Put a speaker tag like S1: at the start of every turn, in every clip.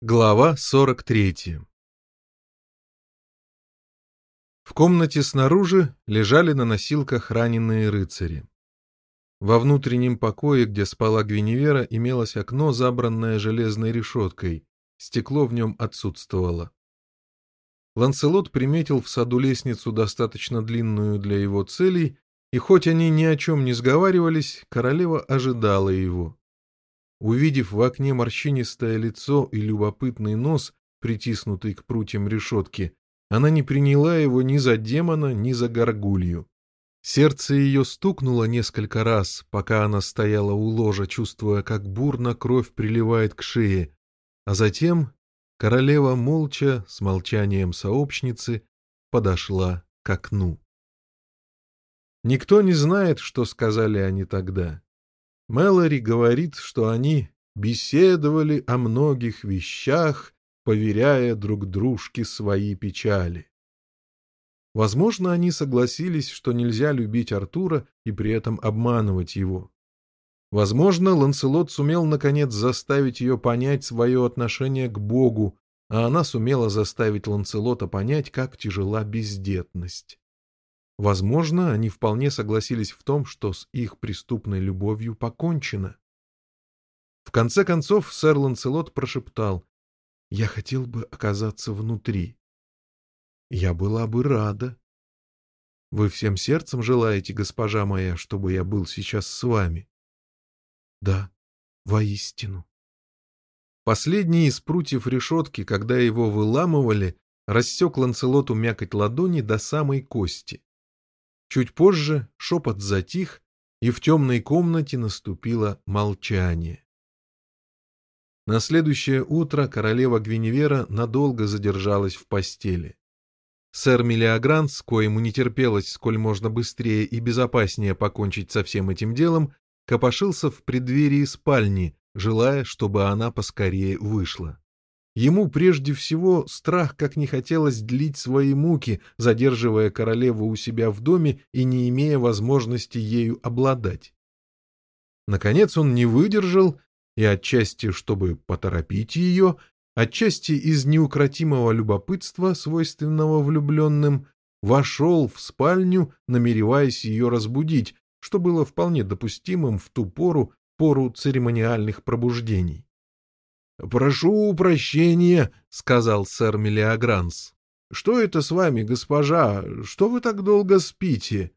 S1: Глава 43 В комнате снаружи лежали на носилках раненые рыцари. Во внутреннем покое, где спала Гвиневера, имелось окно, забранное железной решеткой. Стекло в нем отсутствовало. Ланселот приметил в саду лестницу, достаточно длинную для его целей, и хоть они ни о чем не сговаривались, королева ожидала его. Увидев в окне морщинистое лицо и любопытный нос, притиснутый к прутьям решетки, она не приняла его ни за демона, ни за горгулью. Сердце ее стукнуло несколько раз, пока она стояла у ложа, чувствуя, как бурно кровь приливает к шее, а затем королева молча, с молчанием сообщницы, подошла к окну. Никто не знает, что сказали они тогда. Мэлори говорит, что они беседовали о многих вещах, поверяя друг дружке свои печали. Возможно, они согласились, что нельзя любить Артура и при этом обманывать его. Возможно, Ланселот сумел наконец заставить ее понять свое отношение к Богу, а она сумела заставить Ланселота понять, как тяжела бездетность. Возможно, они вполне согласились в том, что с их преступной любовью покончено. В конце концов сэр Ланселот прошептал, «Я хотел бы оказаться внутри. Я была бы рада. Вы всем сердцем желаете, госпожа моя, чтобы я был сейчас с вами?» «Да, воистину». Последний из прутьев решетки, когда его выламывали, рассек Ланселоту мякоть ладони до самой кости. Чуть позже шепот затих, и в темной комнате наступило молчание. На следующее утро королева Гвиневера надолго задержалась в постели. Сэр Мелиогранс, коему не терпелось сколь можно быстрее и безопаснее покончить со всем этим делом, копошился в преддверии спальни, желая, чтобы она поскорее вышла. Ему прежде всего страх, как не хотелось длить свои муки, задерживая королеву у себя в доме и не имея возможности ею обладать. Наконец он не выдержал и отчасти, чтобы поторопить ее, отчасти из неукротимого любопытства, свойственного влюбленным, вошел в спальню, намереваясь ее разбудить, что было вполне допустимым в ту пору, пору церемониальных пробуждений. — Прошу прощения, — сказал сэр Мелиогранс. — Что это с вами, госпожа? Что вы так долго спите?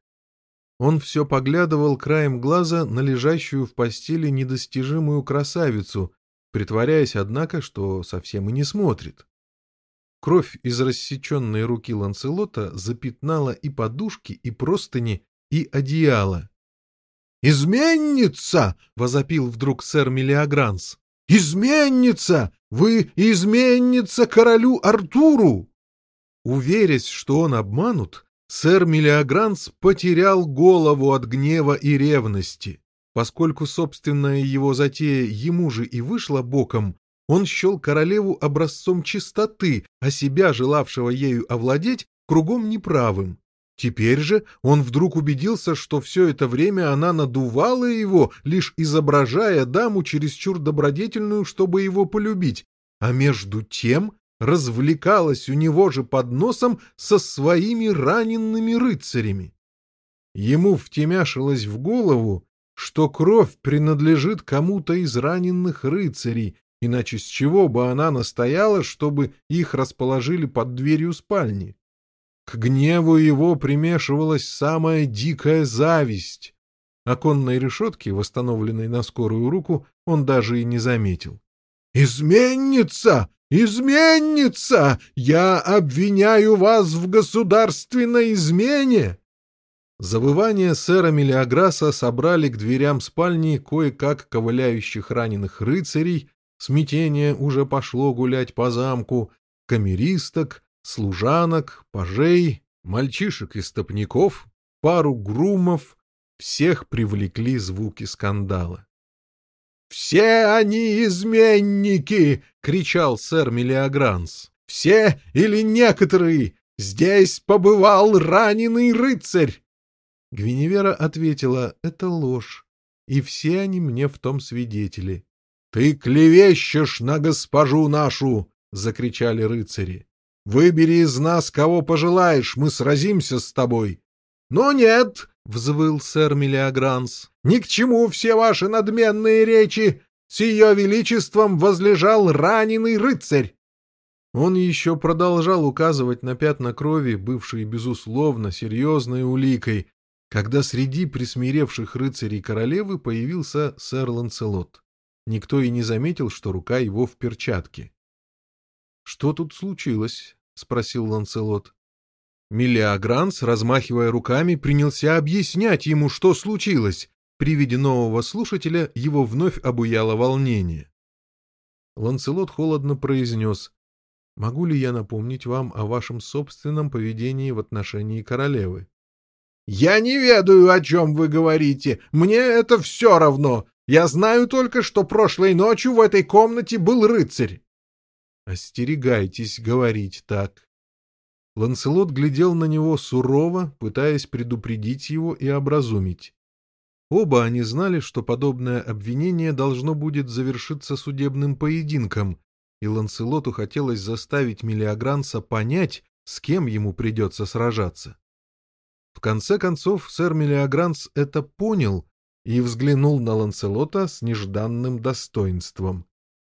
S1: Он все поглядывал краем глаза на лежащую в постели недостижимую красавицу, притворяясь, однако, что совсем и не смотрит. Кровь из рассеченной руки Ланселота запятнала и подушки, и простыни, и одеяло. «Изменница!» — возопил вдруг сэр Мелиогранс. «Изменница! Вы изменница королю Артуру!» Уверясь, что он обманут, сэр Мелиогранс потерял голову от гнева и ревности. Поскольку собственная его затея ему же и вышла боком, он счел королеву образцом чистоты, а себя, желавшего ею овладеть, кругом неправым. Теперь же он вдруг убедился, что все это время она надувала его, лишь изображая даму чересчур добродетельную, чтобы его полюбить, а между тем развлекалась у него же под носом со своими раненными рыцарями. Ему втемяшилось в голову, что кровь принадлежит кому-то из раненых рыцарей, иначе с чего бы она настояла, чтобы их расположили под дверью спальни? К гневу его примешивалась самая дикая зависть. Оконной решетки, восстановленной на скорую руку, он даже и не заметил. «Изменница! Изменница! Я обвиняю вас в государственной измене!» Завывания сэра Мелиограса собрали к дверям спальни кое-как ковыляющих раненых рыцарей, смятение уже пошло гулять по замку, камеристок, служанок, пажей, мальчишек и стопников, пару грумов, всех привлекли звуки скандала. «Все они изменники!» — кричал сэр Мелиогранс. «Все или некоторые! Здесь побывал раненый рыцарь!» Гвиневера ответила, «Это ложь, и все они мне в том свидетели. — Ты клевещешь на госпожу нашу! — закричали рыцари. — Выбери из нас, кого пожелаешь, мы сразимся с тобой. — Но нет! — взвыл сэр Мелиогранс. — Ни к чему все ваши надменные речи! С ее величеством возлежал раненый рыцарь! Он еще продолжал указывать на пятна крови, бывшие, безусловно, серьезной уликой, когда среди присмиревших рыцарей королевы появился сэр Ланцелот. Никто и не заметил, что рука его в перчатке. — Что тут случилось? — спросил Ланцелот. Миллиагранс, размахивая руками, принялся объяснять ему, что случилось. При виде нового слушателя его вновь обуяло волнение. Ланцелот холодно произнес Могу ли я напомнить вам о вашем собственном поведении в отношении королевы? — Я не ведаю, о чем вы говорите. Мне это все равно. Я знаю только, что прошлой ночью в этой комнате был рыцарь. — Остерегайтесь говорить так. Ланселот глядел на него сурово, пытаясь предупредить его и образумить. Оба они знали, что подобное обвинение должно будет завершиться судебным поединком, и Ланселоту хотелось заставить Мелиогранца понять, с кем ему придется сражаться. В конце концов, сэр Мелиогранц это понял и взглянул на Ланселота с нежданным достоинством.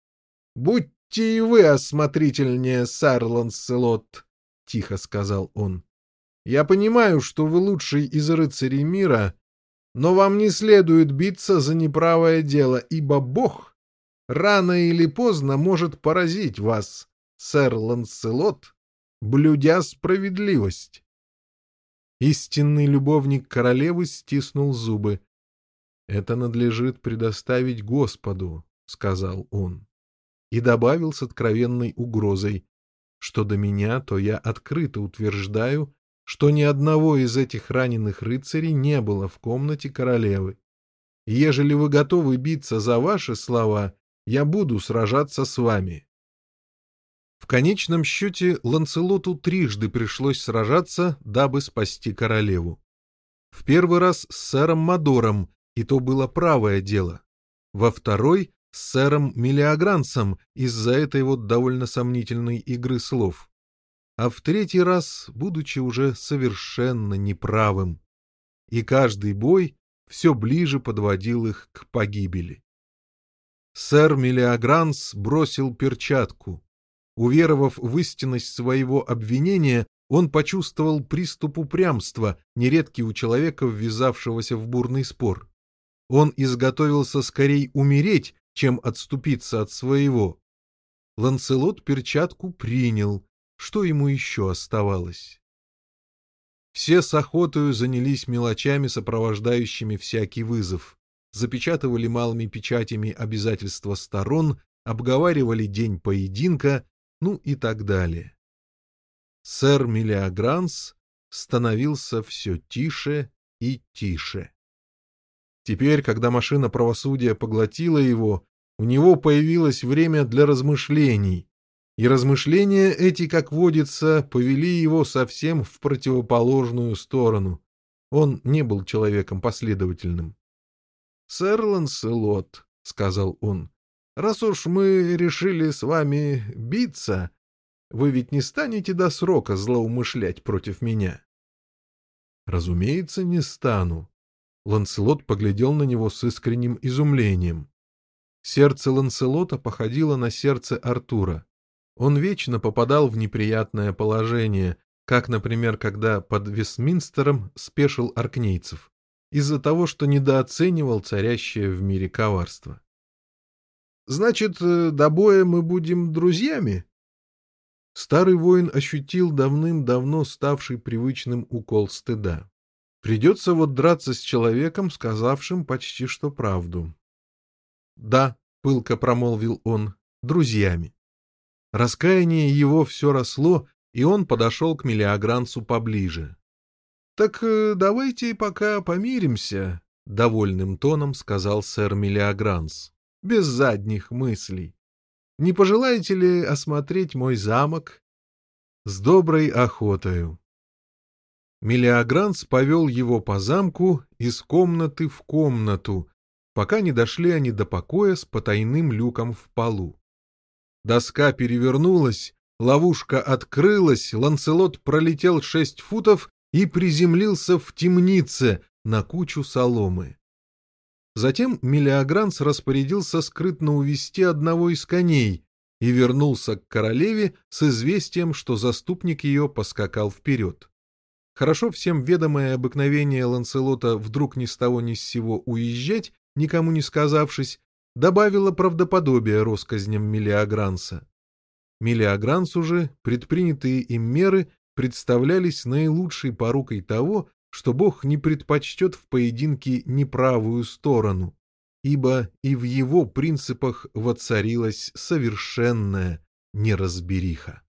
S1: — Будьте и вы осмотрительнее, сэр Ланселот, — тихо сказал он. — Я понимаю, что вы лучший из рыцарей мира, но вам не следует биться за неправое дело, ибо Бог рано или поздно может поразить вас, сэр Ланселот, блюдя справедливость. Истинный любовник королевы стиснул зубы. — Это надлежит предоставить Господу, — сказал он. И добавил с откровенной угрозой, что до меня, то я открыто утверждаю, что ни одного из этих раненых рыцарей не было в комнате королевы. Ежели вы готовы биться за ваши слова, я буду сражаться с вами. В конечном счете Ланцелоту трижды пришлось сражаться, дабы спасти королеву. В первый раз с сэром Мадором, и то было правое дело. Во второй — с сэром Мелиогранцем из-за этой вот довольно сомнительной игры слов. А в третий раз, будучи уже совершенно неправым. И каждый бой все ближе подводил их к погибели. Сэр Мелиогранс бросил перчатку. Уверовав в истинность своего обвинения, он почувствовал приступ упрямства, нередкий у человека, ввязавшегося в бурный спор. Он изготовился скорей умереть, чем отступиться от своего. Ланцелот перчатку принял. Что ему еще оставалось? Все с охотою занялись мелочами, сопровождающими всякий вызов запечатывали малыми печатями обязательства сторон, обговаривали день поединка, ну и так далее. Сэр Мелиогранс становился все тише и тише. Теперь, когда машина правосудия поглотила его, у него появилось время для размышлений, и размышления эти, как водится, повели его совсем в противоположную сторону. Он не был человеком последовательным. — Сэр Ланселот, — сказал он, — раз уж мы решили с вами биться, вы ведь не станете до срока злоумышлять против меня? — Разумеется, не стану. Ланселот поглядел на него с искренним изумлением. Сердце Ланселота походило на сердце Артура. Он вечно попадал в неприятное положение, как, например, когда под Вестминстером спешил аркнейцев из-за того, что недооценивал царящее в мире коварство. «Значит, э, до боя мы будем друзьями?» Старый воин ощутил давным-давно ставший привычным укол стыда. Придется вот драться с человеком, сказавшим почти что правду. «Да», — пылко промолвил он, — «друзьями». Раскаяние его все росло, и он подошел к Мелиогранцу поближе. — Так э, давайте пока помиримся, — довольным тоном сказал сэр Мелиогранс, — без задних мыслей. Не пожелаете ли осмотреть мой замок? — С доброй охотою. Мелиогранс повел его по замку из комнаты в комнату, пока не дошли они до покоя с потайным люком в полу. Доска перевернулась, ловушка открылась, Ланцелот пролетел шесть футов и приземлился в темнице на кучу соломы. Затем Мелиогранс распорядился скрытно увести одного из коней и вернулся к королеве с известием, что заступник ее поскакал вперед. Хорошо всем ведомое обыкновение Ланселота вдруг ни с того ни с сего уезжать, никому не сказавшись, добавило правдоподобие россказням Мелиогранса. Мелиогрансу же предпринятые им меры представлялись наилучшей порукой того, что Бог не предпочтет в поединке неправую сторону, ибо и в его принципах воцарилась совершенная неразбериха.